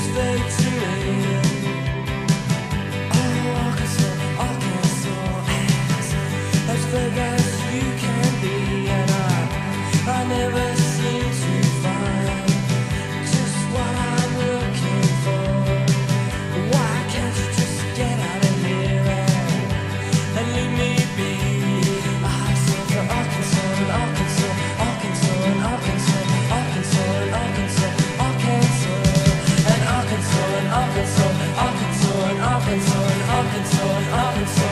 Tuesday to Arkansas, in Arkansas, in Arkansas.